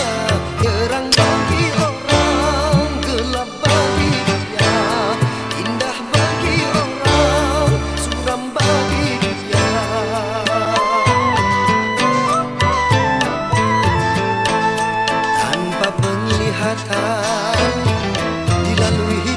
hatinya bagi orang Gelap baginya, Indah bagi orang Suram bagi dia Tanpa penglihatan Dilalui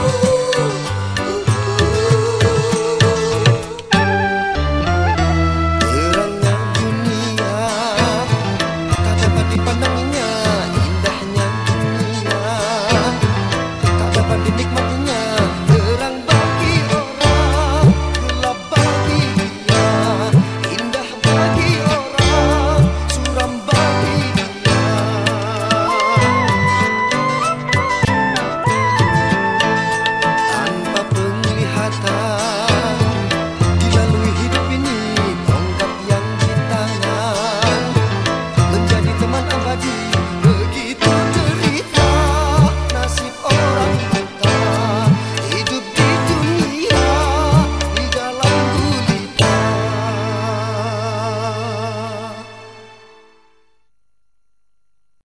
Oh.